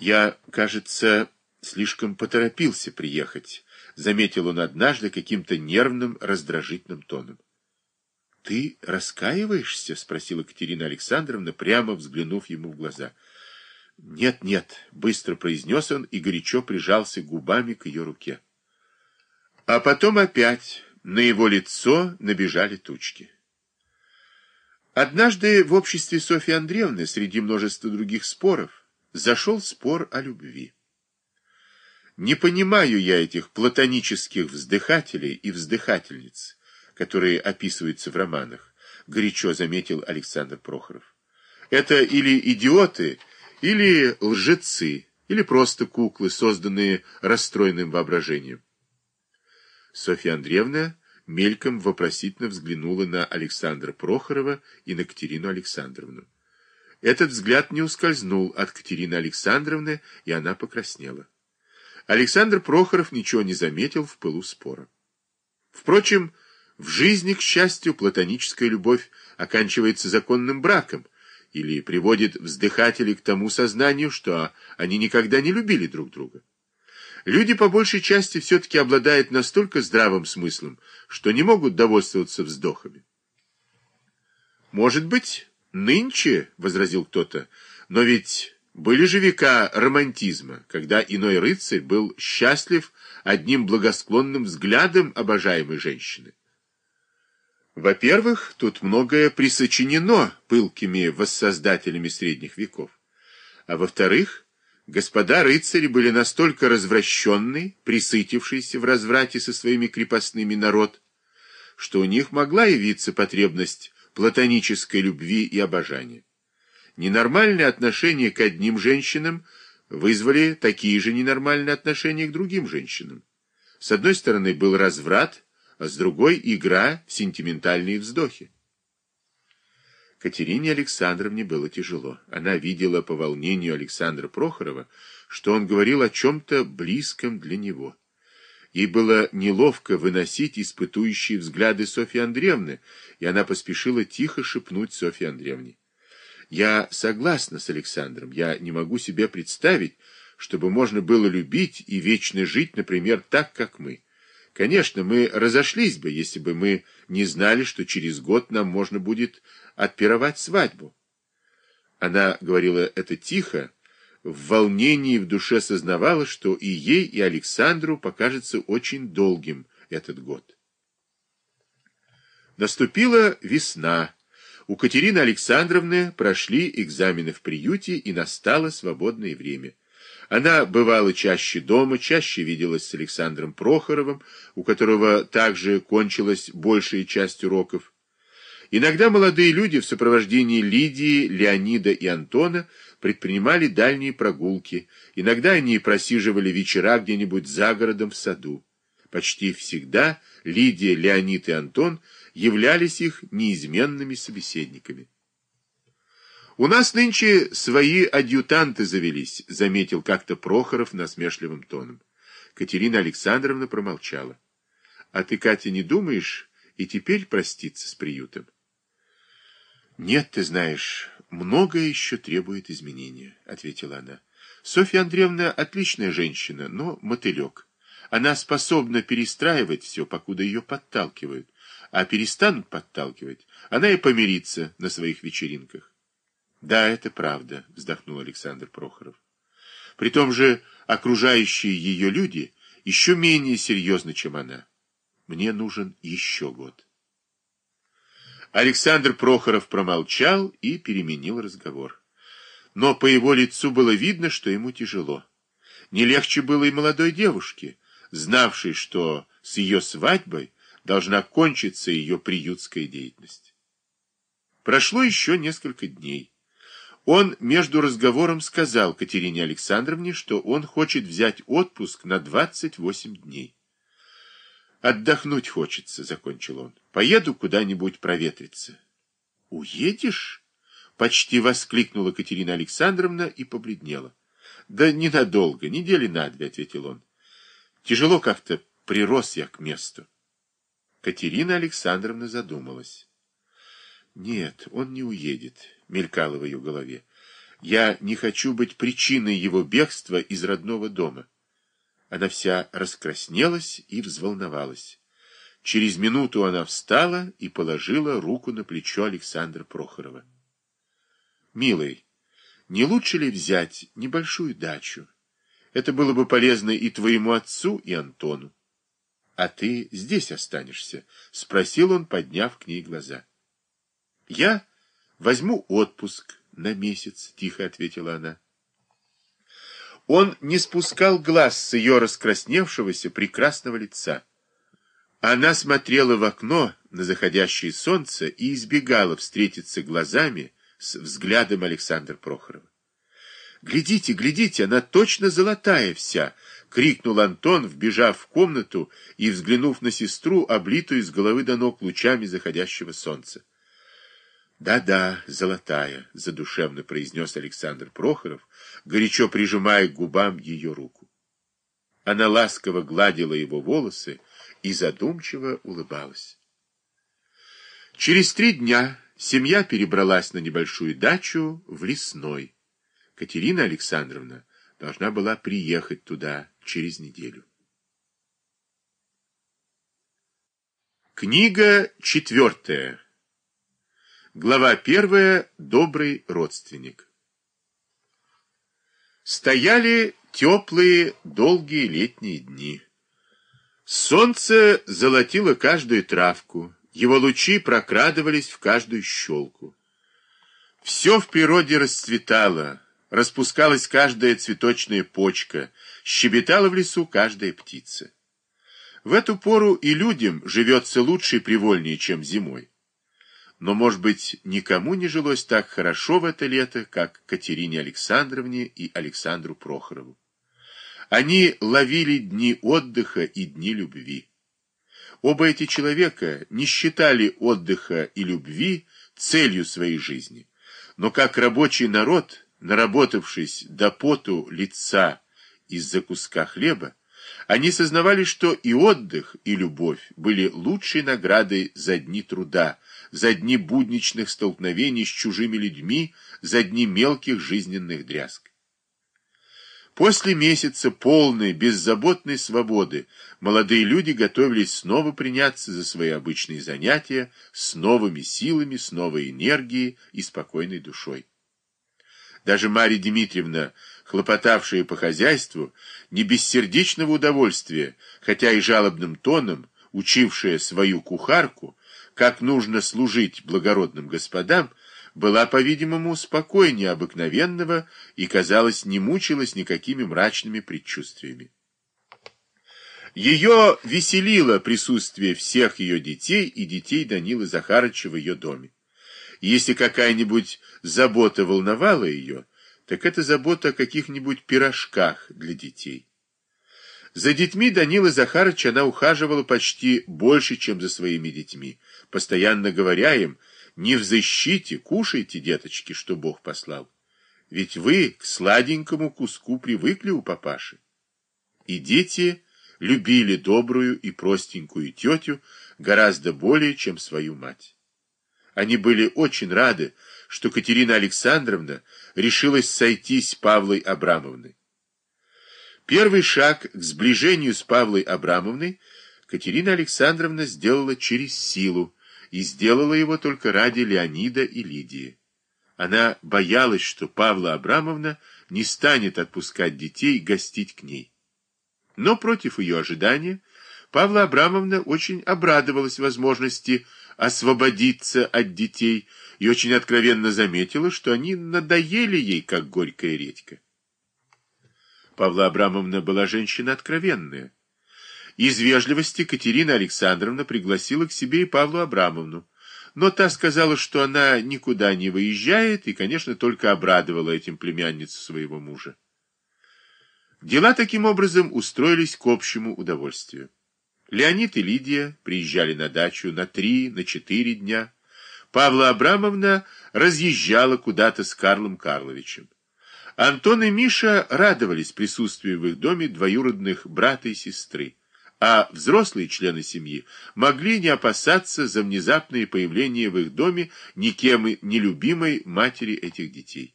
Я, кажется, слишком поторопился приехать, заметил он однажды каким-то нервным, раздражительным тоном. Ты раскаиваешься? спросила Катерина Александровна, прямо взглянув ему в глаза. Нет, нет, быстро произнес он и горячо прижался губами к ее руке. А потом опять на его лицо набежали тучки. Однажды в обществе Софьи Андреевны, среди множества других споров, зашел спор о любви. Не понимаю я этих платонических вздыхателей и вздыхательниц, которые описываются в романах, горячо заметил Александр Прохоров. Это или идиоты, или лжецы, или просто куклы, созданные расстроенным воображением. Софья Андреевна мельком вопросительно взглянула на Александра Прохорова и на Катерину Александровну. Этот взгляд не ускользнул от Катерины Александровны, и она покраснела. Александр Прохоров ничего не заметил в пылу спора. Впрочем, в жизни, к счастью, платоническая любовь оканчивается законным браком или приводит вздыхателей к тому сознанию, что они никогда не любили друг друга. Люди по большей части все-таки обладают настолько здравым смыслом, что не могут довольствоваться вздохами. Может быть, Нынче, — возразил кто-то, — но ведь были же века романтизма, когда иной рыцарь был счастлив одним благосклонным взглядом обожаемой женщины. Во-первых, тут многое присочинено пылкими воссоздателями средних веков. А во-вторых, господа рыцари были настолько развращенный, присытившийся в разврате со своими крепостными народ, что у них могла явиться потребность платонической любви и обожания. Ненормальные отношения к одним женщинам вызвали такие же ненормальные отношения к другим женщинам. С одной стороны был разврат, а с другой – игра в сентиментальные вздохи. Катерине Александровне было тяжело. Она видела по волнению Александра Прохорова, что он говорил о чем-то близком для него. Ей было неловко выносить испытующие взгляды Софьи Андреевны, и она поспешила тихо шепнуть Софье Андреевне. «Я согласна с Александром. Я не могу себе представить, чтобы можно было любить и вечно жить, например, так, как мы. Конечно, мы разошлись бы, если бы мы не знали, что через год нам можно будет отпировать свадьбу». Она говорила это тихо, в волнении в душе сознавала, что и ей, и Александру покажется очень долгим этот год. Наступила весна. У Катерины Александровны прошли экзамены в приюте, и настало свободное время. Она бывала чаще дома, чаще виделась с Александром Прохоровым, у которого также кончилась большая часть уроков. Иногда молодые люди в сопровождении Лидии, Леонида и Антона предпринимали дальние прогулки, иногда они просиживали вечера где-нибудь за городом в саду. Почти всегда Лидия, Леонид и Антон являлись их неизменными собеседниками. «У нас нынче свои адъютанты завелись», — заметил как-то Прохоров насмешливым тоном. Катерина Александровна промолчала. «А ты, Катя, не думаешь и теперь проститься с приютом?» «Нет, ты знаешь, многое еще требует изменения», — ответила она. «Софья Андреевна отличная женщина, но мотылек. Она способна перестраивать все, покуда ее подталкивают, а перестанут подталкивать, она и помирится на своих вечеринках». «Да, это правда», — вздохнул Александр Прохоров. «При том же окружающие ее люди еще менее серьезны, чем она. Мне нужен еще год». Александр Прохоров промолчал и переменил разговор. Но по его лицу было видно, что ему тяжело. Не легче было и молодой девушке, знавшей, что с ее свадьбой должна кончиться ее приютская деятельность. Прошло еще несколько дней. Он между разговором сказал Катерине Александровне, что он хочет взять отпуск на 28 дней. Отдохнуть хочется, — закончил он. Поеду куда-нибудь проветриться. — Уедешь? — почти воскликнула Катерина Александровна и побледнела. — Да ненадолго, недели на две, — ответил он. Тяжело как-то прирос я к месту. Катерина Александровна задумалась. — Нет, он не уедет, — мелькало в ее голове. Я не хочу быть причиной его бегства из родного дома. Она вся раскраснелась и взволновалась. Через минуту она встала и положила руку на плечо Александра Прохорова. «Милый, не лучше ли взять небольшую дачу? Это было бы полезно и твоему отцу, и Антону. А ты здесь останешься?» — спросил он, подняв к ней глаза. «Я возьму отпуск на месяц», — тихо ответила она. Он не спускал глаз с ее раскрасневшегося прекрасного лица. Она смотрела в окно на заходящее солнце и избегала встретиться глазами с взглядом Александра Прохорова. «Глядите, глядите, она точно золотая вся!» — крикнул Антон, вбежав в комнату и взглянув на сестру, облитую с головы до ног лучами заходящего солнца. «Да-да, золотая», — задушевно произнес Александр Прохоров, горячо прижимая к губам ее руку. Она ласково гладила его волосы и задумчиво улыбалась. Через три дня семья перебралась на небольшую дачу в Лесной. Катерина Александровна должна была приехать туда через неделю. Книга четвертая. Глава первая. Добрый родственник. Стояли теплые, долгие летние дни. Солнце золотило каждую травку, его лучи прокрадывались в каждую щелку. Все в природе расцветало, распускалась каждая цветочная почка, щебетала в лесу каждая птица. В эту пору и людям живется лучше и привольнее, чем зимой. Но, может быть, никому не жилось так хорошо в это лето, как Катерине Александровне и Александру Прохорову. Они ловили дни отдыха и дни любви. Оба эти человека не считали отдыха и любви целью своей жизни, но как рабочий народ, наработавшись до поту лица из-за куска хлеба, они сознавали, что и отдых, и любовь были лучшей наградой за дни труда, за дни будничных столкновений с чужими людьми, за дни мелких жизненных дрязг. После месяца полной, беззаботной свободы молодые люди готовились снова приняться за свои обычные занятия с новыми силами, с новой энергией и спокойной душой. Даже Марья Дмитриевна, хлопотавшая по хозяйству, не без сердечного удовольствия, хотя и жалобным тоном, учившая свою кухарку, как нужно служить благородным господам, была, по-видимому, спокойнее обыкновенного и, казалось, не мучилась никакими мрачными предчувствиями. Ее веселило присутствие всех ее детей и детей Данилы Захарыча в ее доме. если какая-нибудь забота волновала ее, так это забота о каких-нибудь пирожках для детей. За детьми Данилы Захарыча она ухаживала почти больше, чем за своими детьми, постоянно говоря им, не в защите, кушайте, деточки, что Бог послал. Ведь вы к сладенькому куску привыкли у папаши. И дети любили добрую и простенькую тетю гораздо более, чем свою мать. Они были очень рады, что Катерина Александровна решилась сойтись с Павлой Абрамовной. Первый шаг к сближению с Павлой Абрамовной Катерина Александровна сделала через силу и сделала его только ради Леонида и Лидии. Она боялась, что Павла Абрамовна не станет отпускать детей гостить к ней. Но против ее ожидания Павла Абрамовна очень обрадовалась возможности освободиться от детей и очень откровенно заметила, что они надоели ей, как горькая редька. Павла Абрамовна была женщина откровенная. Из вежливости Катерина Александровна пригласила к себе и Павлу Абрамовну, но та сказала, что она никуда не выезжает и, конечно, только обрадовала этим племянницу своего мужа. Дела таким образом устроились к общему удовольствию. Леонид и Лидия приезжали на дачу на три, на четыре дня. Павла Абрамовна разъезжала куда-то с Карлом Карловичем. Антон и Миша радовались присутствию в их доме двоюродных брата и сестры, а взрослые члены семьи могли не опасаться за внезапное появление в их доме никем не любимой матери этих детей.